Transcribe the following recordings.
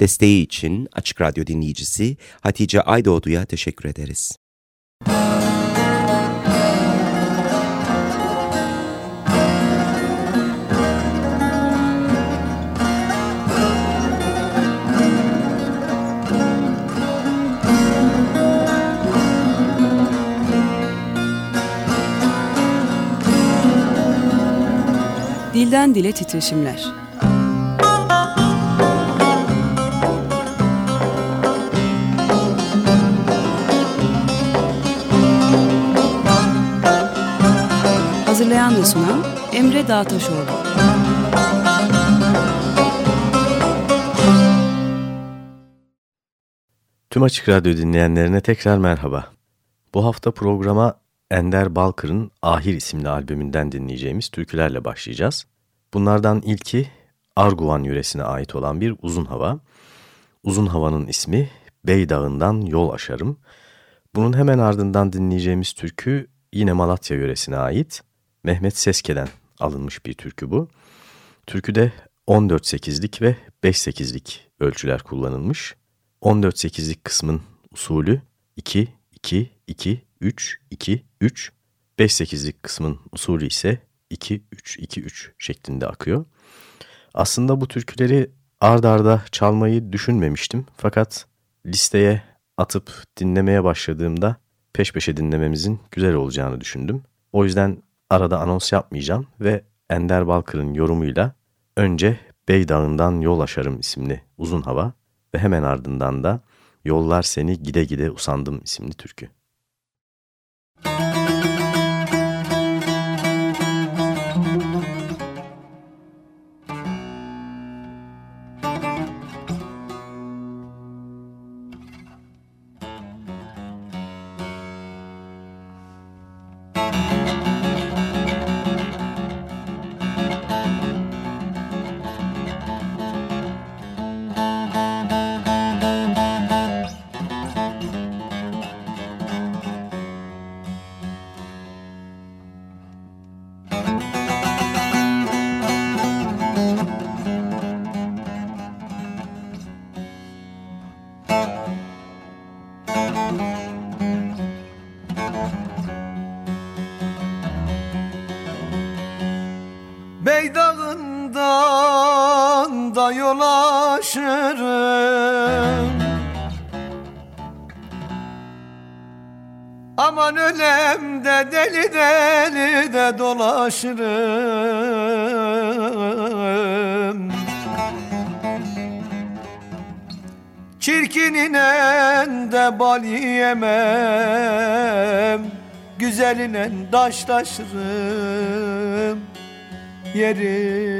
Desteği için Açık Radyo dinleyicisi Hatice Aydoğdu'ya teşekkür ederiz. Dilden Dile Titreşimler Hazırlayan ve sunan Emre Dağtaşoğlu. Tüm Açık Radyo dinleyenlerine tekrar merhaba. Bu hafta programa Ender Balkır'ın Ahir isimli albümünden dinleyeceğimiz türkülerle başlayacağız. Bunlardan ilki Arguvan yöresine ait olan bir uzun hava. Uzun havanın ismi Bey Dağı'ndan Yol Aşarım. Bunun hemen ardından dinleyeceğimiz türkü yine Malatya yöresine ait. Mehmet Seske'den alınmış bir türkü bu. Türküde 14-8'lik ve 5-8'lik ölçüler kullanılmış. 14-8'lik kısmın usulü 2-2-2-2-3-2-3, 5-8'lik kısmın usulü ise 2-3-2-3 şeklinde akıyor. Aslında bu türküleri ard arda çalmayı düşünmemiştim fakat listeye atıp dinlemeye başladığımda peş peşe dinlememizin güzel olacağını düşündüm. O yüzden arada anons yapmayacağım ve Ender Balkır'ın yorumuyla önce Bey Dağı'ndan Yol Aşarım isimli uzun hava ve hemen ardından da Yollar Seni Gide Gide Usandım isimli türkü. Taşırım Yeri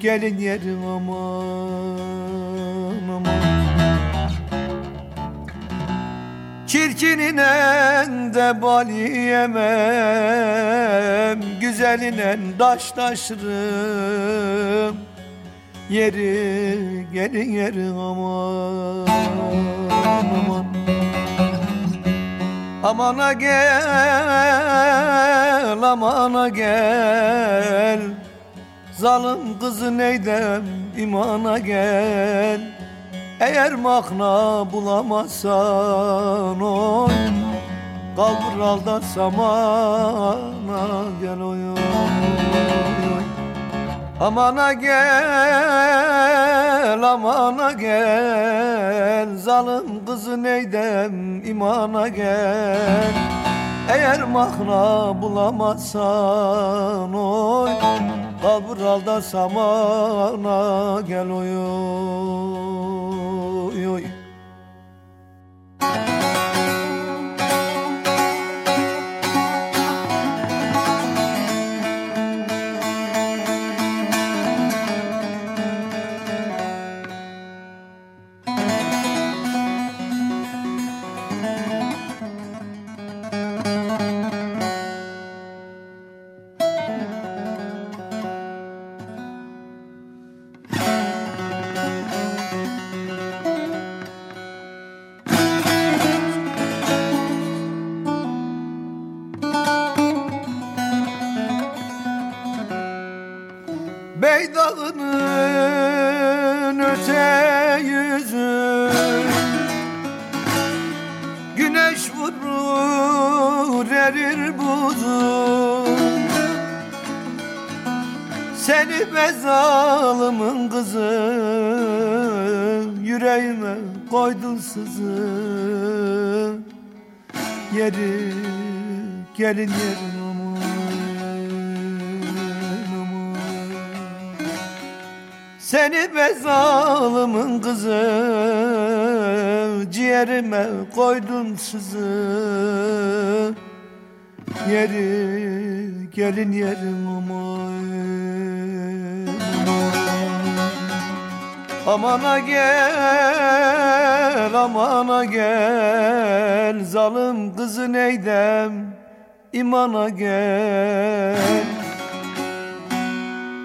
gelin yerim aman aman. Çirkininen de bal yemem. Güzelinen daş taşırım Yeri gelin yeri aman aman Amana gel amana gel. Zalim kızı neydem imana gel? Eğer makna bulamazsan oy Kaldır aldan samana gel oy oy Amana gel amana gel. Zalim kızı neydem imana gel? Eğer makna bulamazsan oy Kalbur aldan samana gel oy oy oy Seni be zalımın kızı Yüreğime koydun sızı. Yeri gelin yerim Seni be zalımın kızı Ciğerime koydun sızı Yeri gelin yerim aman Amana gel, amana gel Zalim kızı neydem, imana gel.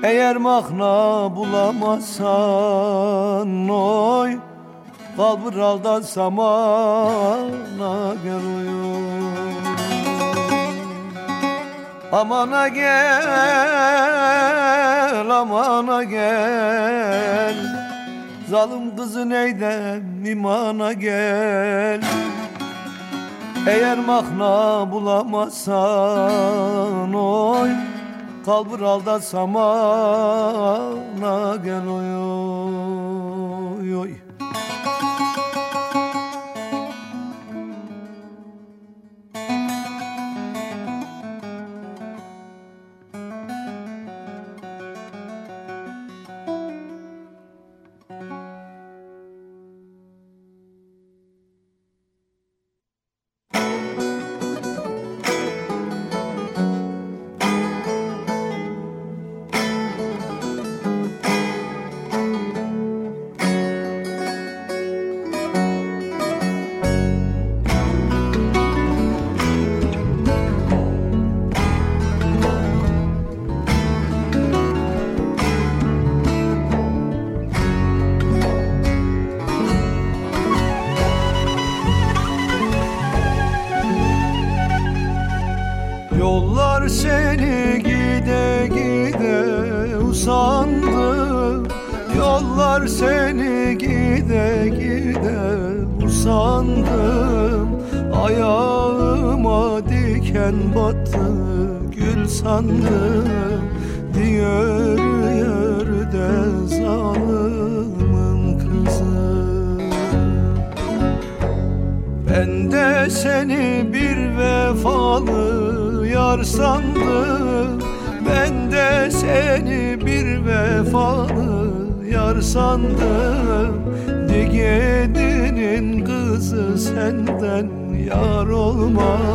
Eğer mahna bulamazsan oy Kalbur aldan samana gel oy Amana gel, amana gel. Zalim kızı neydem imana gel? Eğer mahna bulamazsan oy Kalbur alda samana gel oy oy oy sandım Diyor yerde zalimin kızı. Ben de seni bir vefalı yar sandım. Ben de seni bir vefalı yar sandım. Digedi'nin kızı senden yar olmaz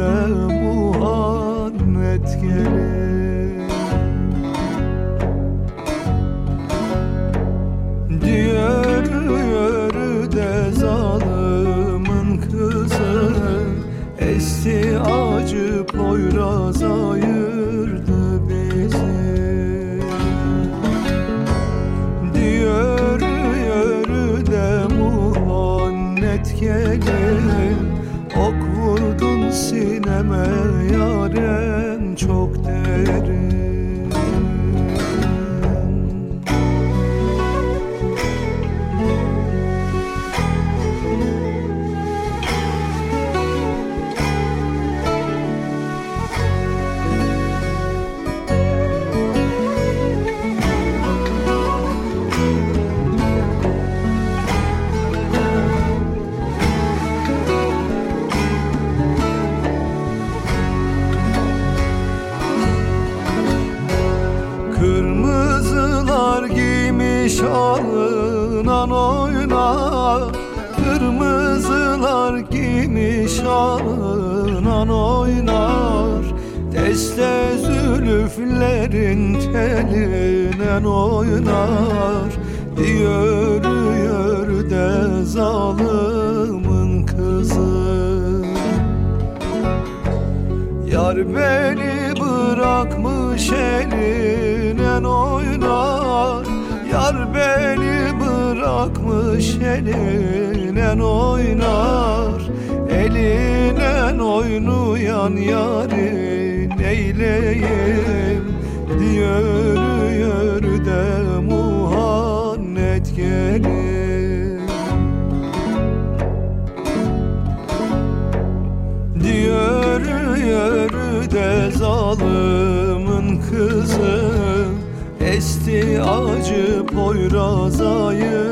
yörde muhannet gelir. Diyor yörde zalimin kızı Esti acı poyraz ayırdı bizi. Diyor yörde muhannet gelin Ok vurdun sineme yaren çok derin oynar. Deste zülüflerin telinen oynar. Diyor yörde zalimin kızı. Yar beni bırakmış elinen oynar. Yar beni bırakmış elinen oynar oynayan yarın eyleyim Diyor yör de muhannet gelir Diyor yör de zalımın kızı Esti acı Poyraz'ayı.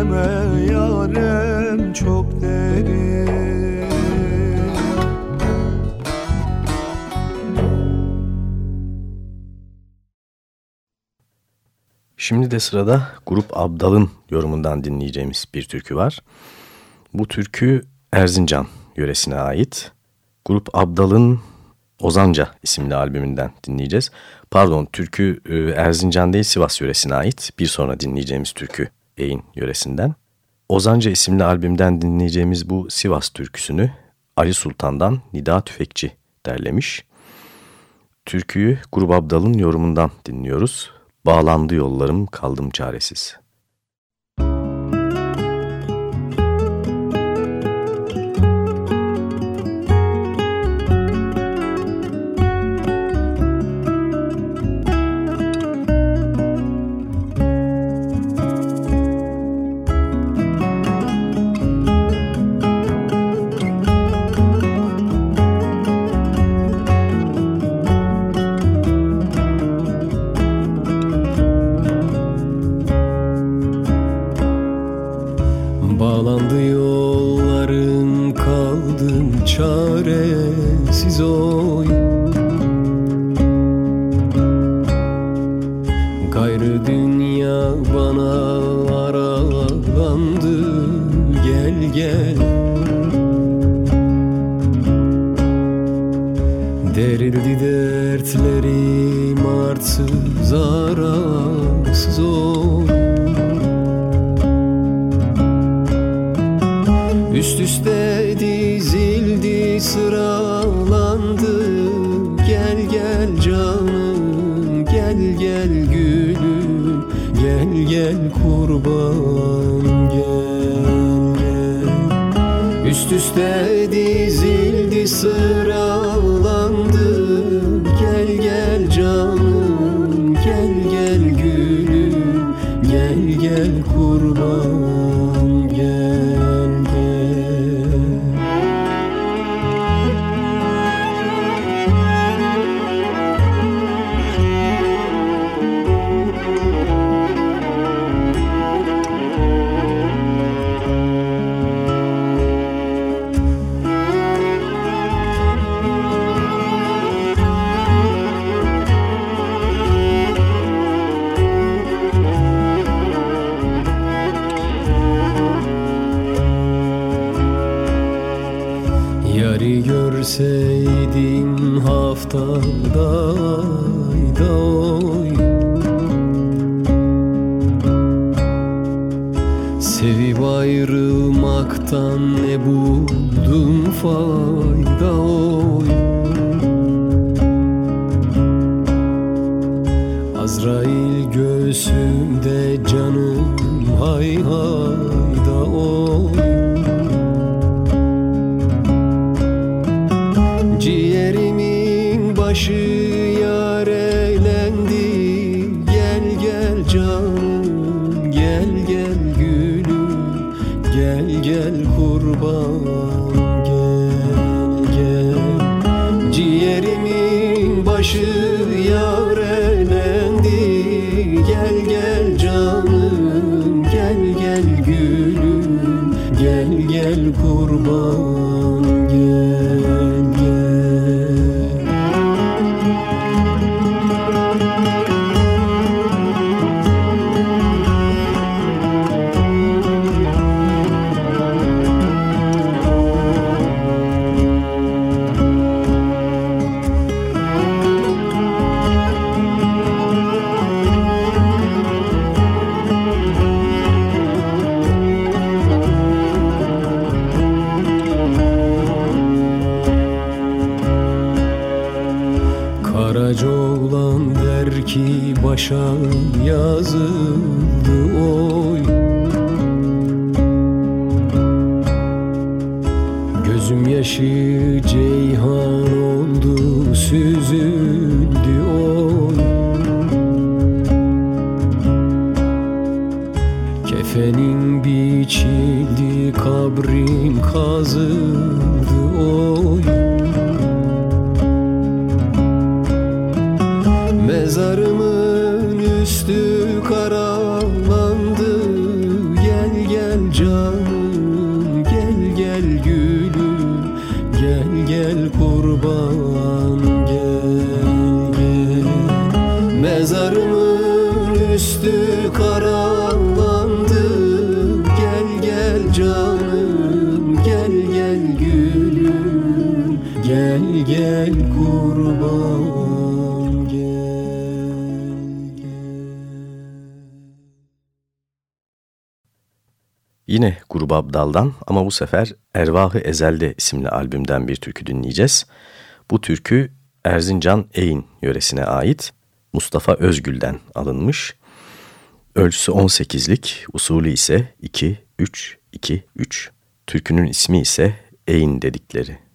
Sineme yarem çok derin Şimdi de sırada Grup Abdal'ın yorumundan dinleyeceğimiz bir türkü var. Bu türkü Erzincan yöresine ait. Grup Abdal'ın Ozanca isimli albümünden dinleyeceğiz. Pardon türkü e, Erzincan değil Sivas yöresine ait. Bir sonra dinleyeceğimiz türkü Eğin yöresinden. Ozanca isimli albümden dinleyeceğimiz bu Sivas türküsünü Ali Sultan'dan Nida Tüfekçi derlemiş. Türküyü Grup Abdal'ın yorumundan dinliyoruz. Bağlandı yollarım kaldım çaresiz. kapandı gel gel. Derildi dertlerim artsız arasız ol. Üst üste dizildi sıralandı. Gel gel canım gel gel gülüm. Gel gel kurban. Görseydim follow düştü kara Grubu Abdal'dan ama bu sefer Ervahı Ezelde isimli albümden bir türkü dinleyeceğiz. Bu türkü Erzincan Eyn yöresine ait Mustafa Özgül'den alınmış. Ölçüsü 18'lik, usulü ise 2-3-2-3. Türkünün ismi ise Eyn dedikleri.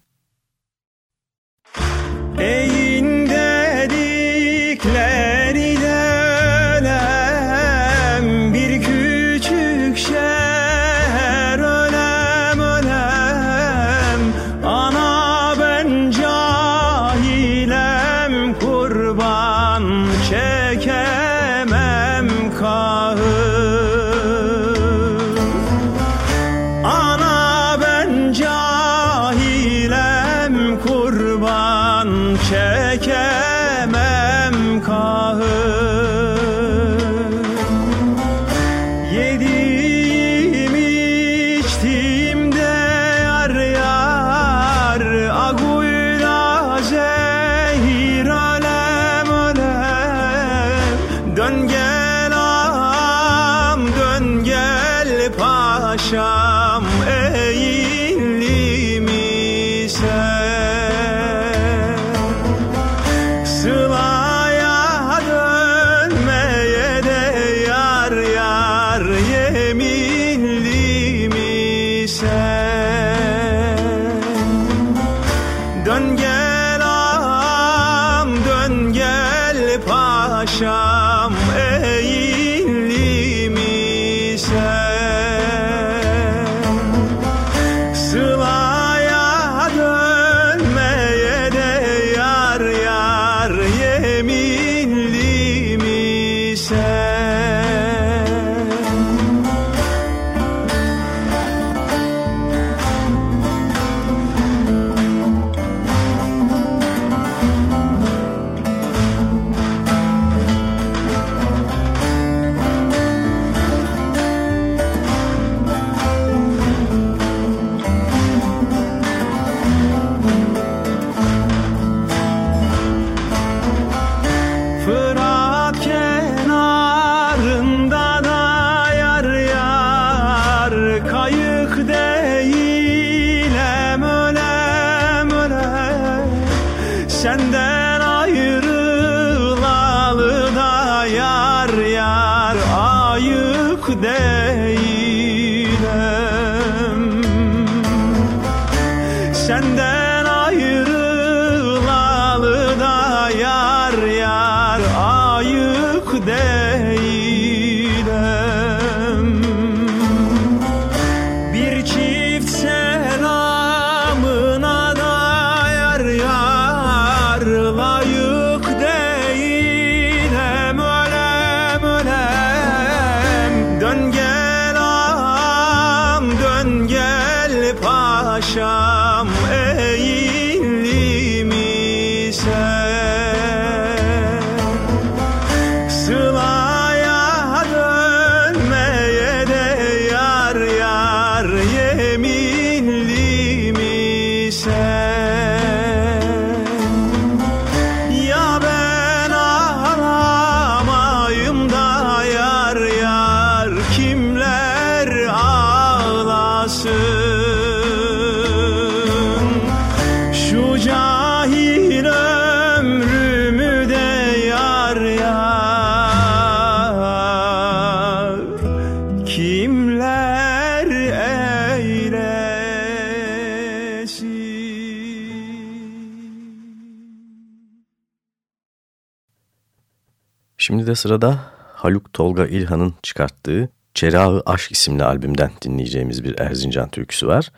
Sırada Haluk Tolga İlhan'ın çıkarttığı Çerağı Aşk isimli albümden dinleyeceğimiz bir Erzincan türküsü var.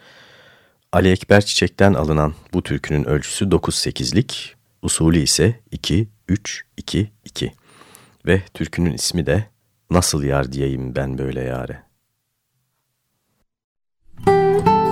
Ali Ekber Çiçek'ten alınan bu türkünün ölçüsü 9-8'lik, usulü ise 2-3-2-2. Ve türkünün ismi de Nasıl Yar Diyeyim Ben Böyle Yare. Müzik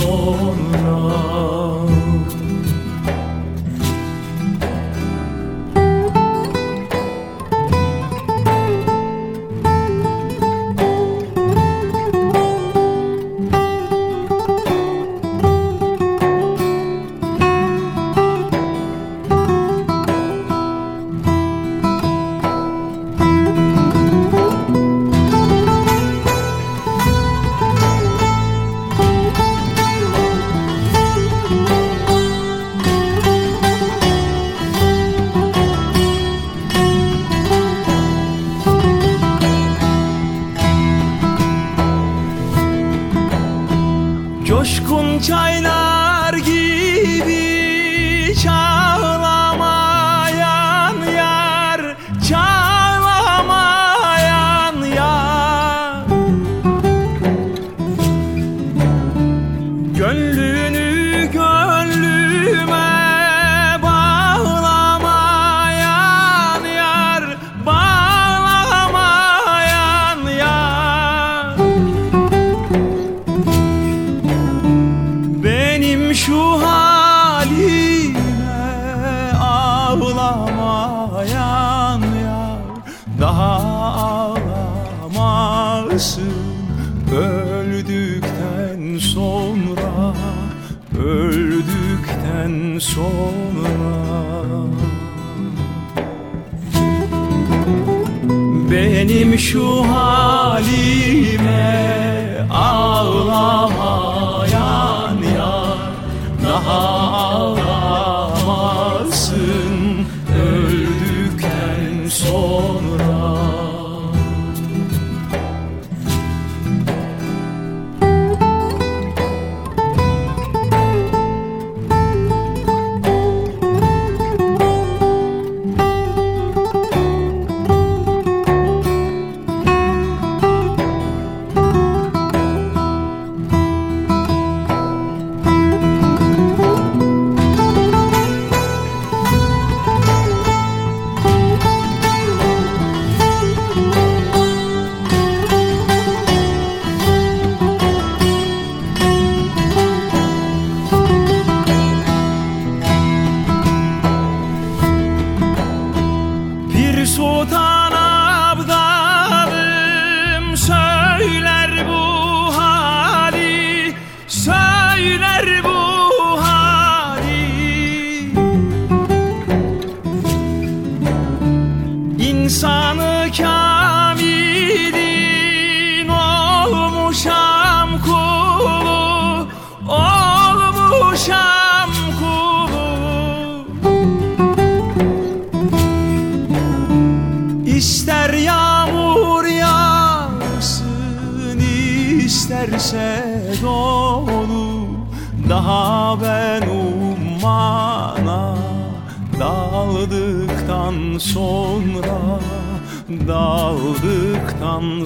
sonra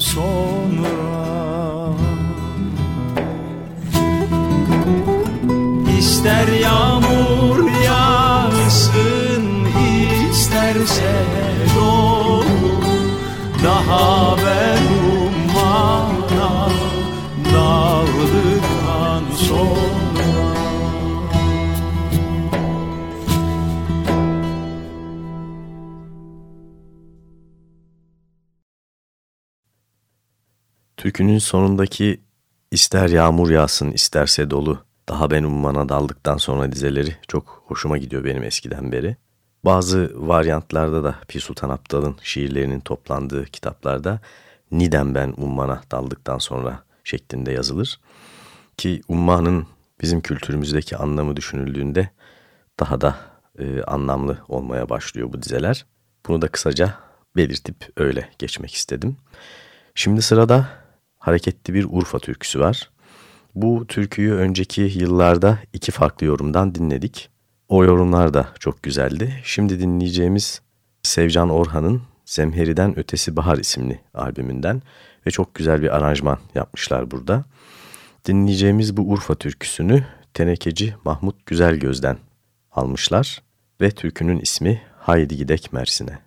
sonra İster yağmur yağsın isterse dolu Daha Türkünün sonundaki ister yağmur yağsın isterse dolu daha ben ummana daldıktan sonra dizeleri çok hoşuma gidiyor benim eskiden beri. Bazı varyantlarda da Pir Sultan Abdal'ın şiirlerinin toplandığı kitaplarda Nidem ben ummana daldıktan sonra şeklinde yazılır. Ki ummanın bizim kültürümüzdeki anlamı düşünüldüğünde daha da e, anlamlı olmaya başlıyor bu dizeler. Bunu da kısaca belirtip öyle geçmek istedim. Şimdi sırada hareketli bir Urfa türküsü var. Bu türküyü önceki yıllarda iki farklı yorumdan dinledik. O yorumlar da çok güzeldi. Şimdi dinleyeceğimiz Sevcan Orhan'ın Zemheri'den Ötesi Bahar isimli albümünden ve çok güzel bir aranjman yapmışlar burada. Dinleyeceğimiz bu Urfa türküsünü tenekeci Mahmut Güzelgöz'den almışlar ve türkünün ismi Haydi Gidek Mersin'e.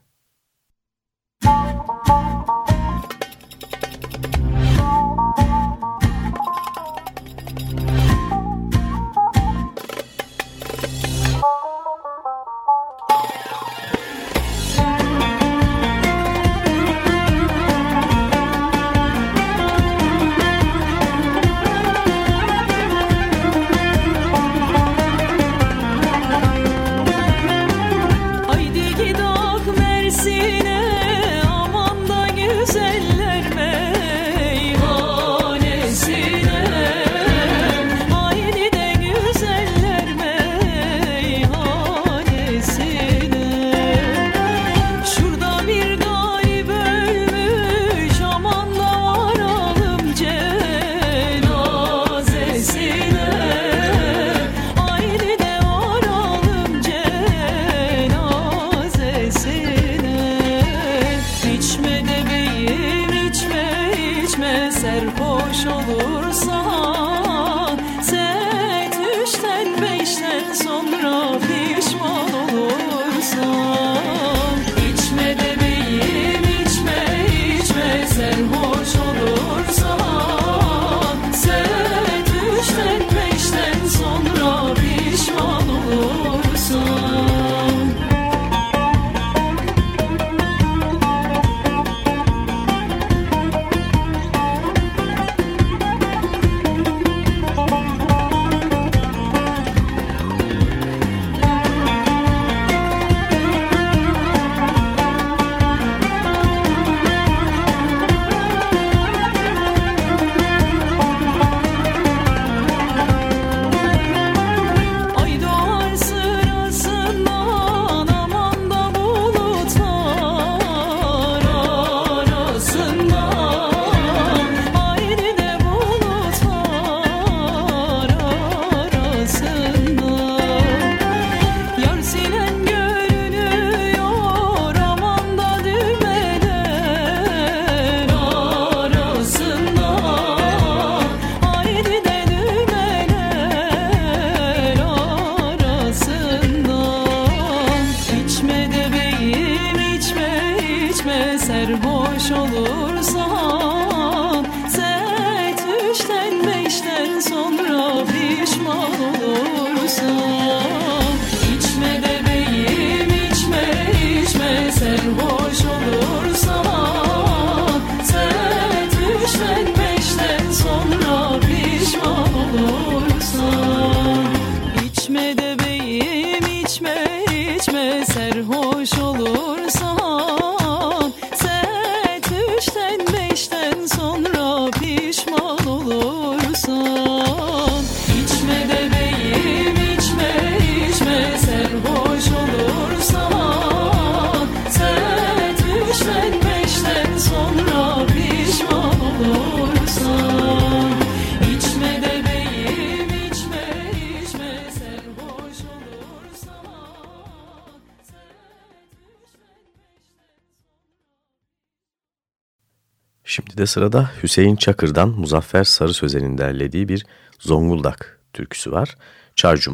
Sırada Hüseyin Çakır'dan Muzaffer Sarı Sözen'in derlediği bir Zonguldak türküsü var. Çar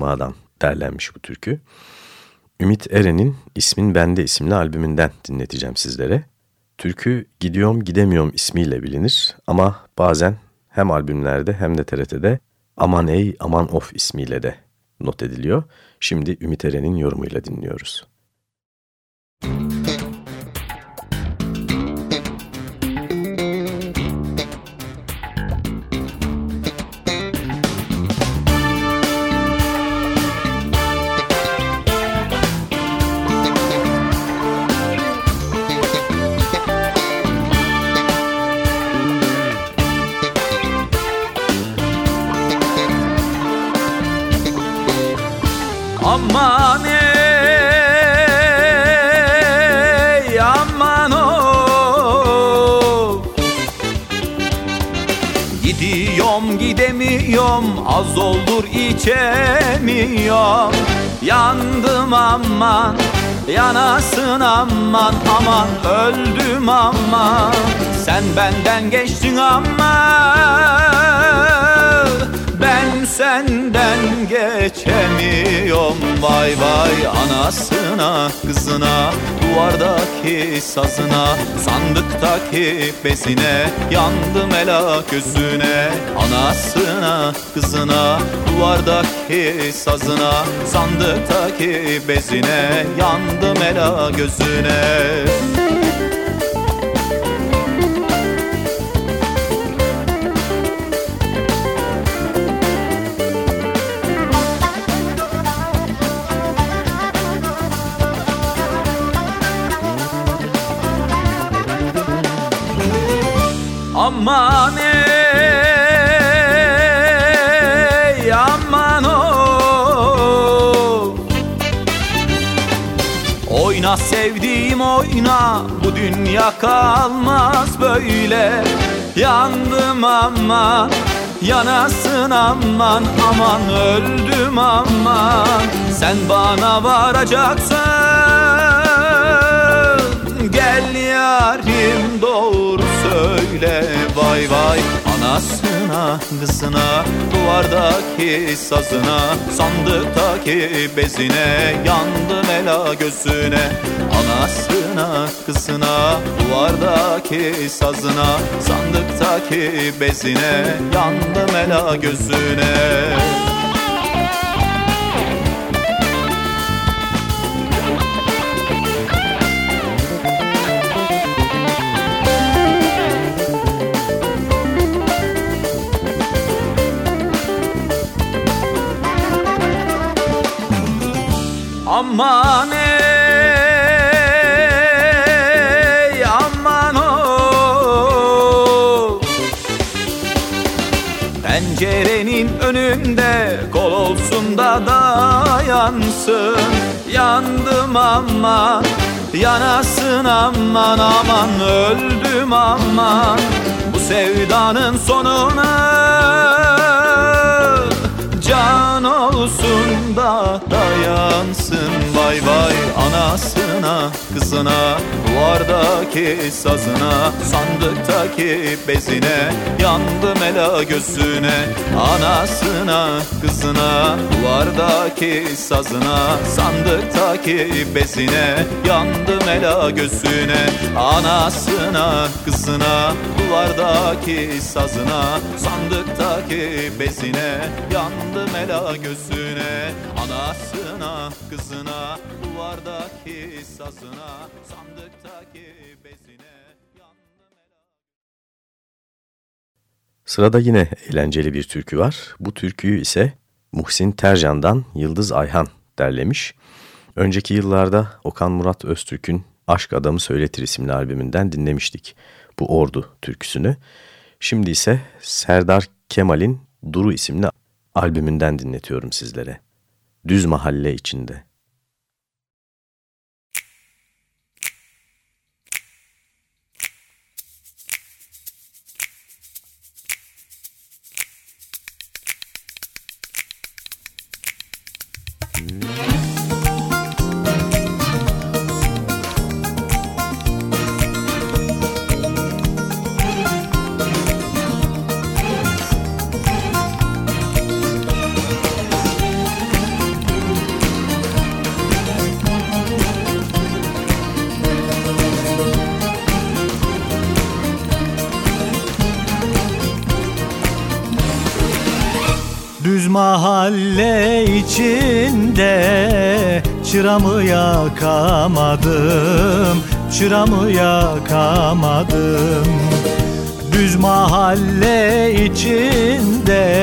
derlenmiş bu türkü. Ümit Eren'in İsmin Bende isimli albümünden dinleteceğim sizlere. Türkü Gidiyorum Gidemiyorum ismiyle bilinir ama bazen hem albümlerde hem de TRT'de Aman Ey Aman Of ismiyle de not ediliyor. Şimdi Ümit Eren'in yorumuyla dinliyoruz. Müzik az olur içemiyorum. Yandım aman yanasın aman aman öldüm aman. Sen benden geçtin aman ben senden geçemiyorum. Vay vay anasına kızına Duvardaki sazına Sandıktaki bezine Yandım ela gözüne Anasına kızına Duvardaki sazına Sandıktaki bezine Yandım ela gözüne Aman ey aman o. Oyna sevdiğim oyna Bu dünya kalmaz böyle. Yandım aman Yanasın aman aman öldüm aman. Sen bana varacaksın Gel yarim doğru söyle vay vay. Anasına kızına duvardaki sazına Sandıktaki bezine yandım ela gözüne. Anasına kızına duvardaki sazına Sandıktaki bezine yandım ela gözüne Aman ey aman o. Pencerenin önünde kol olsun da dayansın. Yandım aman yanasın aman aman Öldüm aman. Bu sevdanın sonuna dayansın vay vay anasına kızına Duvardaki sazına sandıktaki bezine Yandım ela gözüne anasına kızına Duvardaki sazına sandıktaki bezine Yandım ela gözüne anasına kızına Duvardaki sazına sandıktaki bezine Yandım ela gözüne anasına kızına Duvardaki sazına sandıktaki bezine Sırada yine eğlenceli bir türkü var. Bu türküyü ise Muhsin Tercan'dan Yıldız Ayhan derlemiş. Önceki yıllarda Okan Murat Öztürk'ün Aşk Adamı Söyletir isimli albümünden dinlemiştik bu Ordu türküsünü. Şimdi ise Serdar Kemal'in Duru isimli albümünden dinletiyorum sizlere. Düz mahalle içinde. Düz mahalle içinde çıramı yakamadım Çıramı yakamadım. Düz mahalle içinde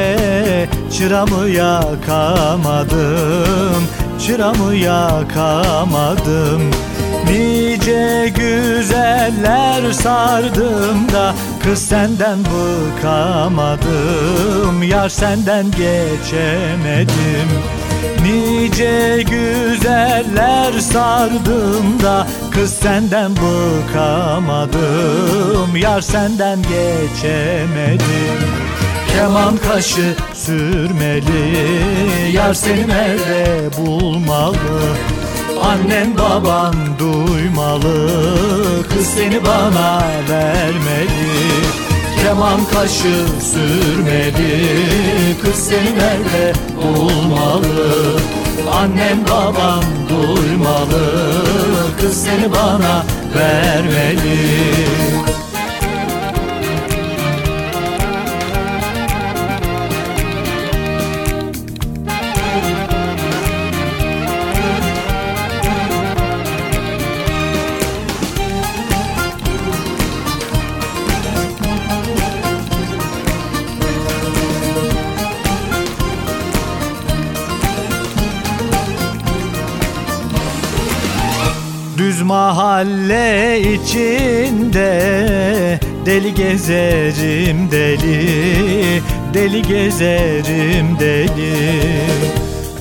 çıramı yakamadım Çıramı yakamadım. Nice güzeller sardım da Kız senden bıkamadım Yar senden geçemedim. Nice güzeller sardım da Kız senden bıkamadım Yar senden geçemedim. Keman kaşı sürmeli Yar seni nerede bulmalı Annen baban duymalı Kız seni bana vermeli Keman kaşı sürmeli Kız seni nerede bulmalı? Annen baban duymalı Kız seni bana vermeli mahalle içinde Deli gezerim deli Deli gezerim deli.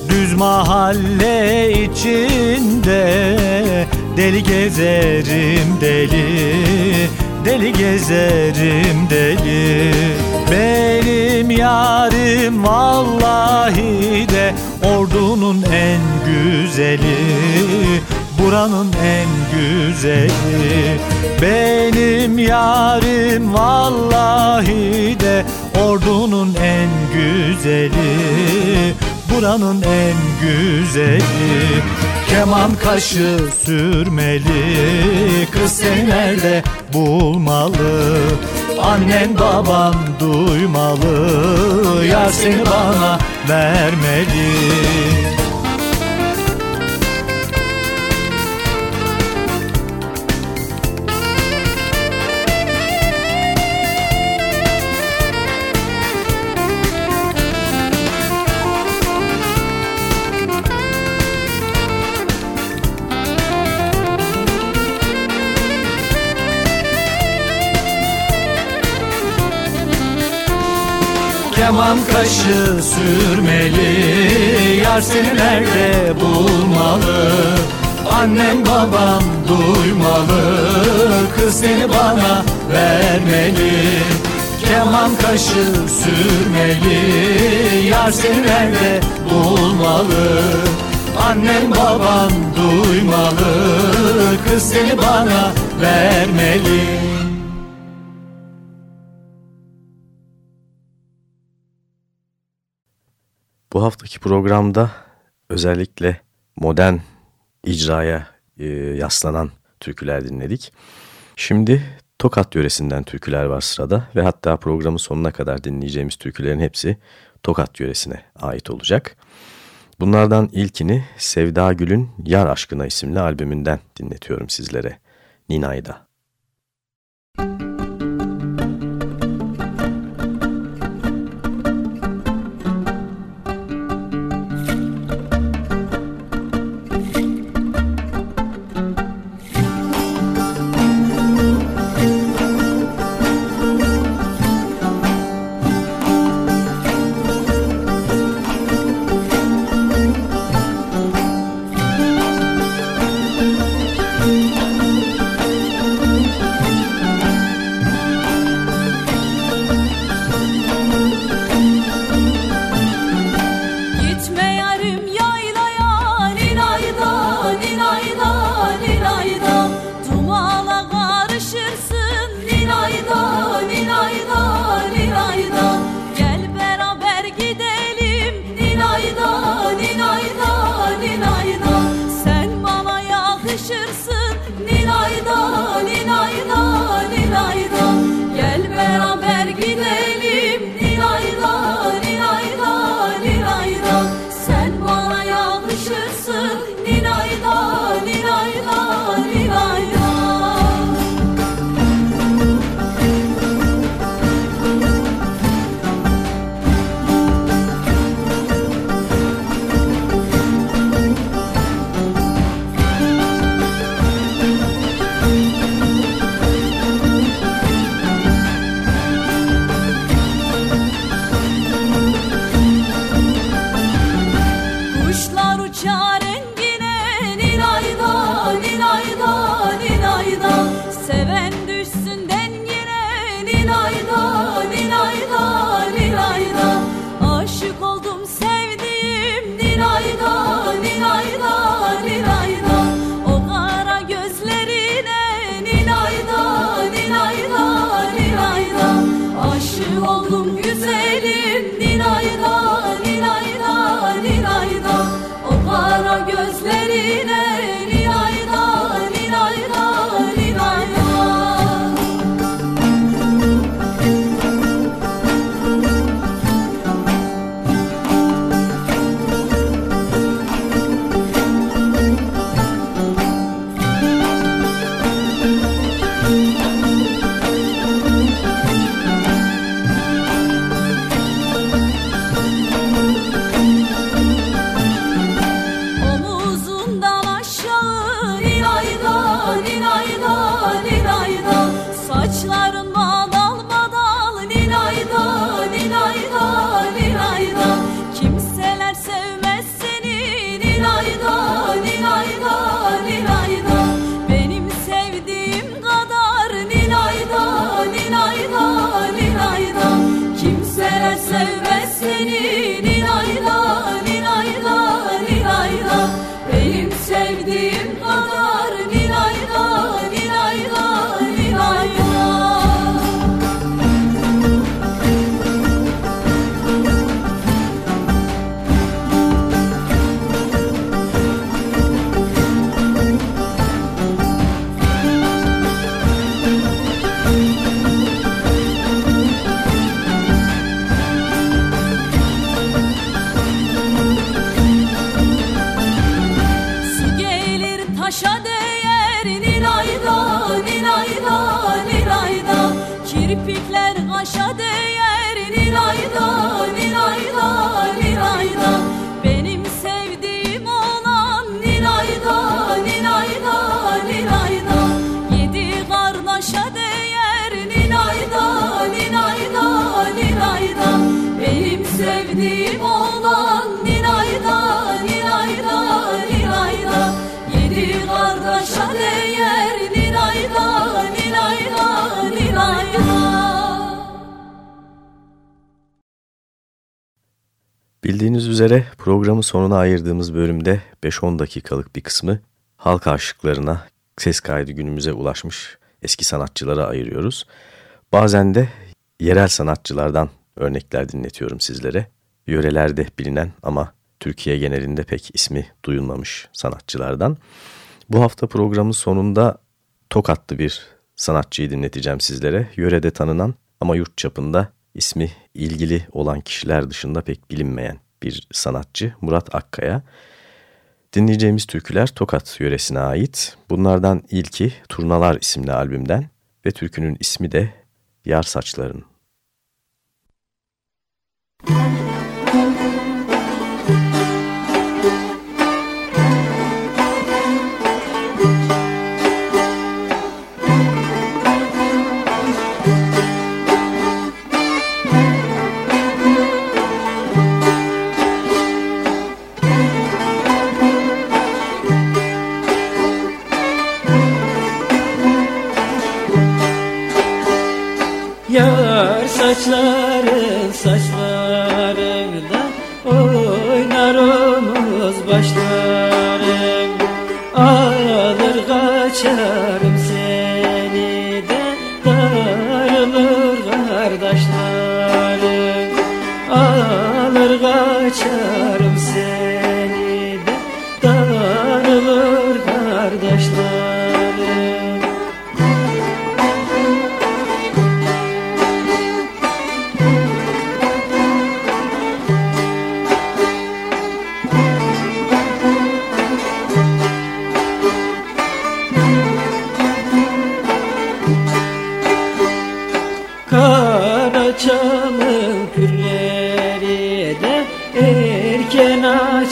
Düz mahalle içinde Deli gezerim deli Deli gezerim deli. Benim yarim vallahi de Ordunun en güzeli buranın en güzeli Benim yarim vallahi de ordunun en güzeli Buranın en güzeli. Keman kaşı sürmeli Kız seni nerede bulmalı? Annen baban duymalı Yar seni bana vermeli Keman kaşı sürmeli Yar seni nerede bulmalı? Annem babam duymalı Kız seni bana vermeli. Keman kaşı sürmeli Yar seni nerede bulmalı? Annem babam duymalı Kız seni bana vermeli Bu haftaki programda özellikle modern icraya e, yaslanan türküler dinledik. Şimdi Tokat yöresinden türküler var sırada ve hatta programın sonuna kadar dinleyeceğimiz türkülerin hepsi Tokat yöresine ait olacak. Bunlardan ilkini Sevda Gül'ün Yar Aşkına isimli albümünden dinletiyorum sizlere. Ninayda. Bildiğiniz üzere programın sonuna ayırdığımız bölümde 5-10 dakikalık bir kısmı halk aşıklarına, ses kaydı günümüze ulaşmış eski sanatçılara ayırıyoruz. Bazen de yerel sanatçılardan örnekler dinletiyorum sizlere. Yörelerde bilinen ama Türkiye genelinde pek ismi duyulmamış sanatçılardan. Bu hafta programın sonunda Tokatlı bir sanatçıyı dinleteceğim sizlere. Yörede tanınan ama yurt çapında ismi ilgili olan kişiler dışında pek bilinmeyen bir sanatçı Murat Akkaya. Dinleyeceğimiz türküler Tokat yöresine ait. Bunlardan ilki Turnalar isimli albümden ve türkünün ismi de Yar Saçların. Müzik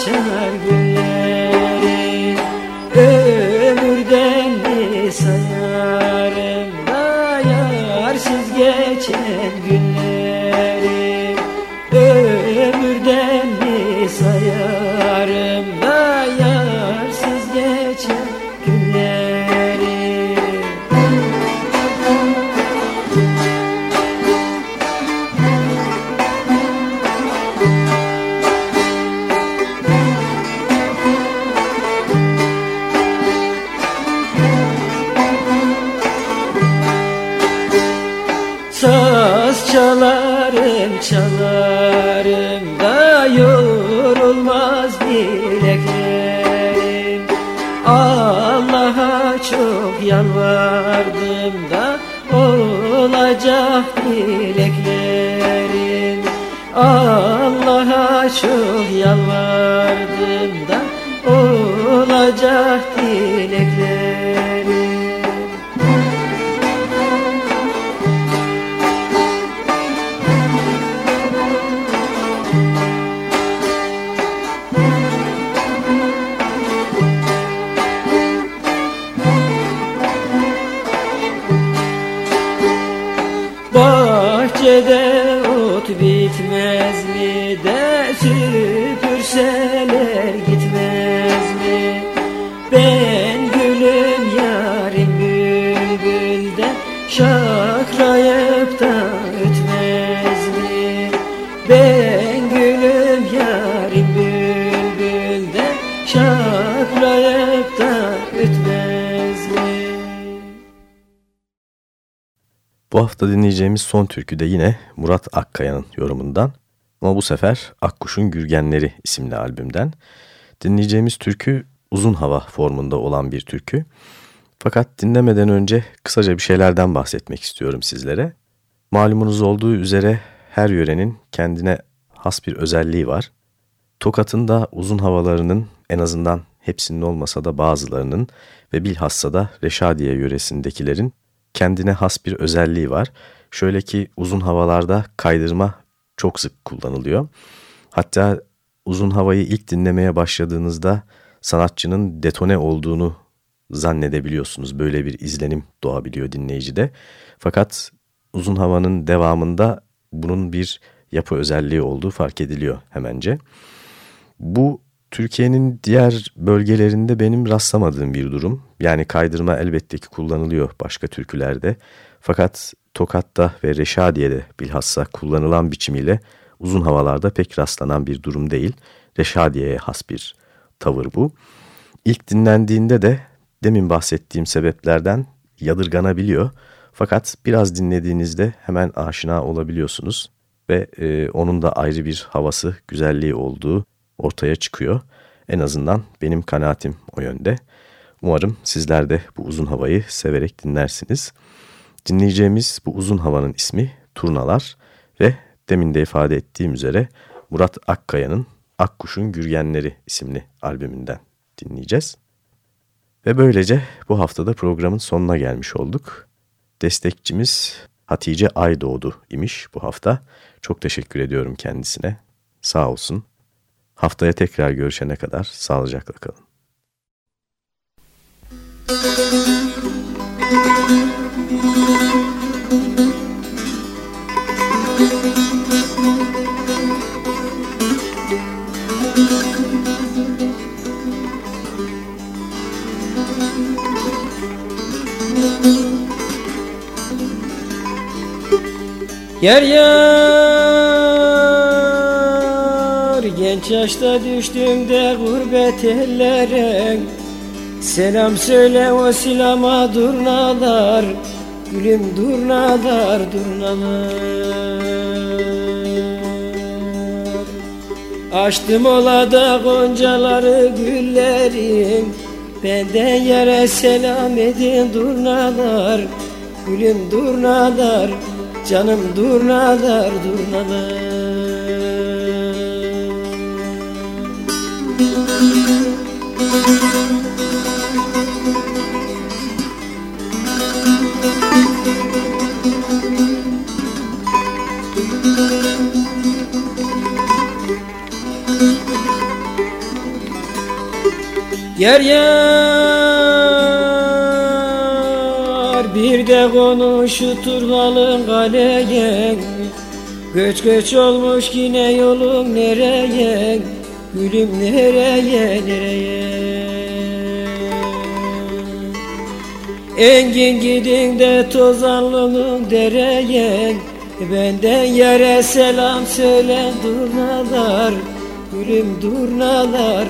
Bahçede Ben gülüm yarim bülbül de şakrayıp da ötmez mi Bu hafta dinleyeceğimiz son türkü de yine Murat Akkaya'nın yorumundan ama bu sefer Akkuş'un Gürgenleri isimli albümden. Dinleyeceğimiz türkü uzun hava formunda olan bir türkü. Fakat dinlemeden önce kısaca bir şeylerden bahsetmek istiyorum sizlere. Malumunuz olduğu üzere her yörenin kendine has bir özelliği var. Tokat'ın da uzun havalarının en azından hepsinin olmasa da bazılarının ve bilhassa da Reşadiye yöresindekilerin kendine has bir özelliği var. Şöyle ki uzun havalarda kaydırma çok sık kullanılıyor. Hatta uzun havayı ilk dinlemeye başladığınızda sanatçının detone olduğunu zannedebiliyorsunuz. Böyle bir izlenim doğabiliyor dinleyicide. Fakat uzun havanın devamında bunun bir yapı özelliği olduğu fark ediliyor hemence. Bu Türkiye'nin diğer bölgelerinde benim rastlamadığım bir durum. Yani kaydırma elbette ki kullanılıyor başka türkülerde. Fakat Tokat'ta ve Reşadiye'de bilhassa kullanılan biçimiyle uzun havalarda pek rastlanan bir durum değil. Reşadiye'ye has bir tavır bu. İlk dinlendiğinde de demin bahsettiğim sebeplerden yadırganabiliyor. Fakat biraz dinlediğinizde hemen aşina olabiliyorsunuz ve e, onun da ayrı bir havası, güzelliği olduğu ortaya çıkıyor. En azından benim kanaatim o yönde. Umarım sizler de bu uzun havayı severek dinlersiniz. Dinleyeceğimiz bu uzun havanın ismi Turnalar ve demin de ifade ettiğim üzere Murat Akkaya'nın Akkuş'un Gürgenleri isimli albümünden dinleyeceğiz. Ve böylece bu haftada programın sonuna gelmiş olduk. Destekçimiz Hatice Aydoğdu imiş bu hafta. Çok teşekkür ediyorum kendisine. Sağ olsun. Haftaya tekrar görüşene kadar sağlıcakla kalın. Yer yar Genç yaşta düştüm de gurbet ellere. Selam söyle o silama durnalar Gülüm durnalar durnalar. Açtım olada goncaları güllerim Benden yere selam edin durnalar Gülüm durnalar Canım durnalar durnalar Yer yar bir de konuşu turhalın kaleye. Göç göç olmuş yine yolun nereye? Gülüm nereye nereye? Engin gidin de tozanlının dereye. Benden yere selam söyle durnalar. Gülüm durnalar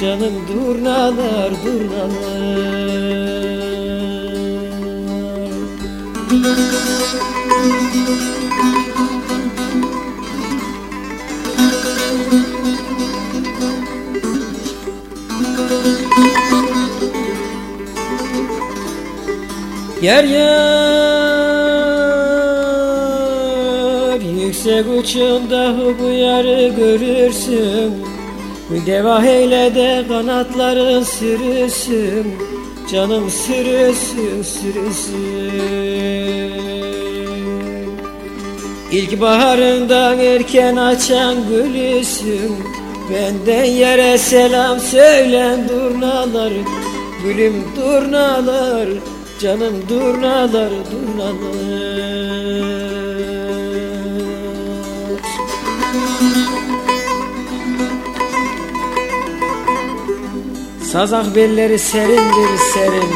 Canım durnalar durnalar Yer yer Yüksek uçunda bu yarı görürsün. Deva eyle de kanatların sürüsün Canım sürüsün sürüsün. İlk baharından erken açan gülüsün. Benden yere selam söylen durnalar. Gülüm durnalar Canım durnalar durnalar Sazak belleri serindir serin.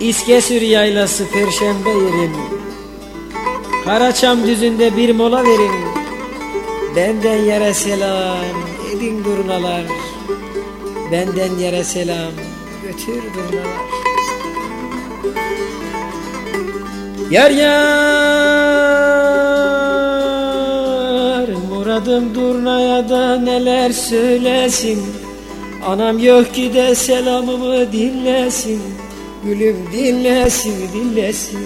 İskesür yaylası perşembe yerin. Karaçam düzünde bir mola verin. Benden yere selam edin durnalar. Benden yere selam götür durnalar. Yar yar Muradım durnaya da neler söylesin Anam yok ki de selamımı dinlesin Gülüm dinlesin dinlesin.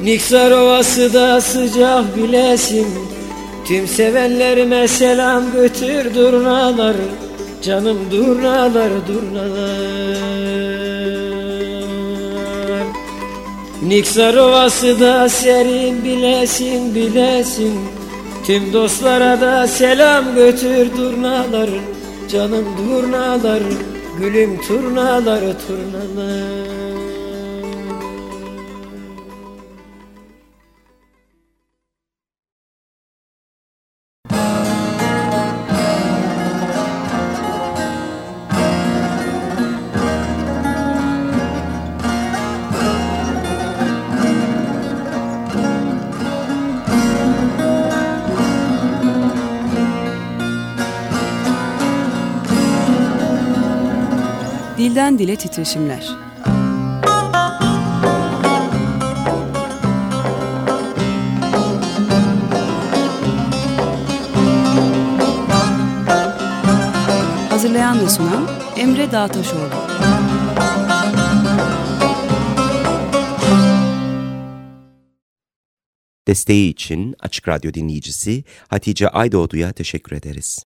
Niksar ovası da sıcak bilesin Tüm sevenlerime selam götür durnalar Canım durnalar durnalar. Niksar Ovası da serin bilesin bilesin Tüm dostlara da selam götür durnalar Canım durnalar Gülüm turnalar turnalar Dilden dile titreşimler. Hazırlayan ve sunan Emre Dağtaşoğlu. Desteği için Açık Radyo dinleyicisi Hatice Aydoğdu'ya teşekkür ederiz.